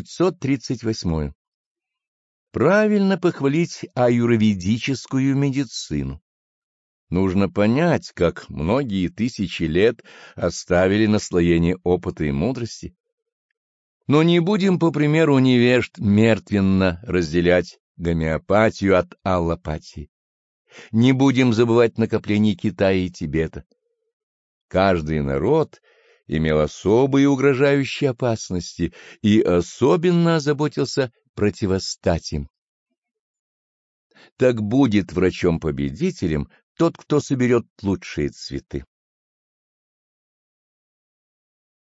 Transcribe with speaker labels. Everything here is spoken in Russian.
Speaker 1: 538. Правильно похвалить аюрведическую медицину. Нужно понять, как многие тысячи лет оставили наслоение опыта и мудрости. Но не будем, по примеру невежд, мертвенно разделять гомеопатию от аллопатии. Не будем забывать накоплений Китая и Тибета. Каждый народ имел особые угрожающие опасности и особенно озаботился противостать им. Так будет врачом-победителем тот, кто соберет лучшие цветы.